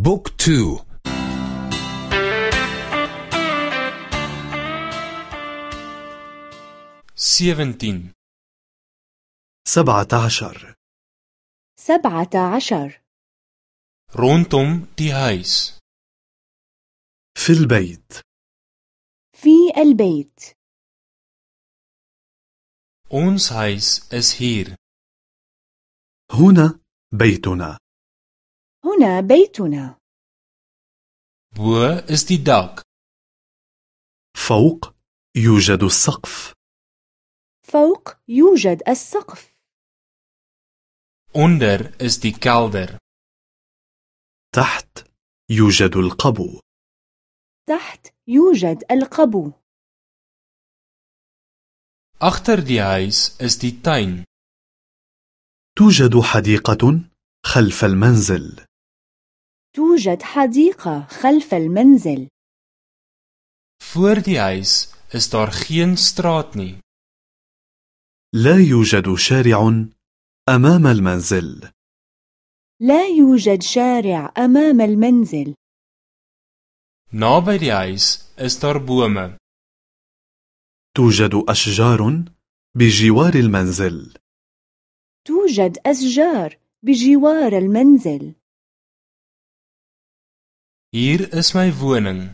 Book two. Sewentien. سبعة عشر سبعة عشر rondom die huis في البيت. في البيت. Huis is hier. هنا بيتنا. هنا بيتنا. Bo is die فوق يوجد السقف. فوق يوجد السقف. Onder is die kelder. تحت يوجد القبو. تحت يوجد القبو. Agter die huis is die tuin. توجد حديقة خلف المنزل. توجد حديقة خلف المنزل. Voor die huis is daar geen straat nie. لا يوجد شارع أمام المنزل. لا يوجد شارع أمام المنزل. Naby die huis is daar bome. توجد أشجار بجوار المنزل. توجد أشجار بجوار المنزل hier is my woning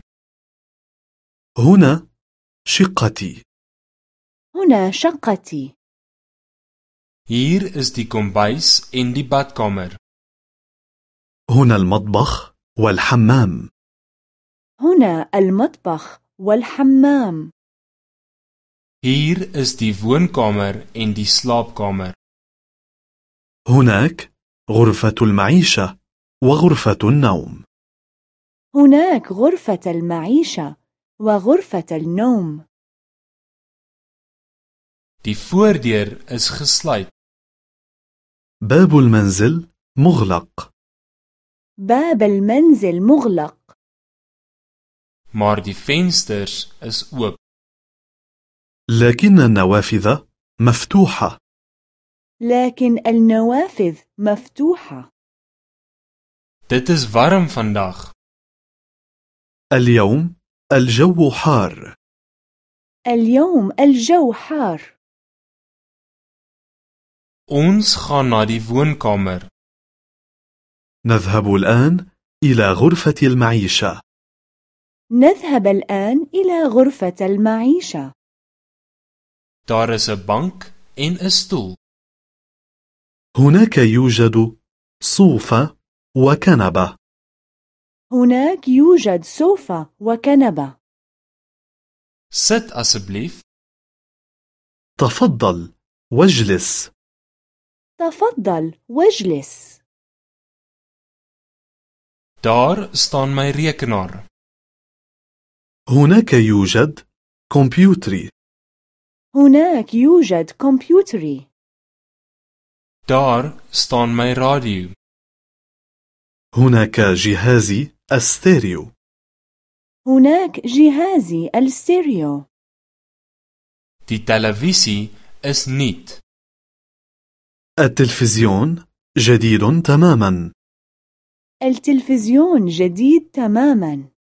هنا شقتي هنا شقتي hier is die kombuis en die badkamer هنا المطبخ والحمام هنا المطبخ والحمام hier is die woonkamer en die slaapkamer هناك غرفة المعيشة وغرفة النوم. هناك غرفة المعيشة وغرفة النوم. Die voordeur is gesluit. باب المنزل مغلق. باب المنزل مغلق. Maar die vensters is oop. لكن النوافذ مفتوحة. لكن النوافذ مفتوحة. Dit is warm vandag اليوم الجو حار. اليوم الجو حار. Ons gaan na die woonkamer. نذهب الآن إلى غرفة المعيشة. نذهب الآن إلى غرفة المعيشة. Daar is 'n bank en 'n stoel. هناك يوجد صوفة وكنبة. هناك يوجد سوفة وكنبة. Sit asseblief تفضل واجلس. تفضل واجلس. Daar staan my rekenaar. هناك يوجد كمبيوتري. هناك يوجد كمبيوتري. Daar staan my radio هناك جهازي الستيريو. هناك جهازي الستيريو. Die televisie is nuut. التلفزيون جديد تماما. التلفزيون جديد تماما.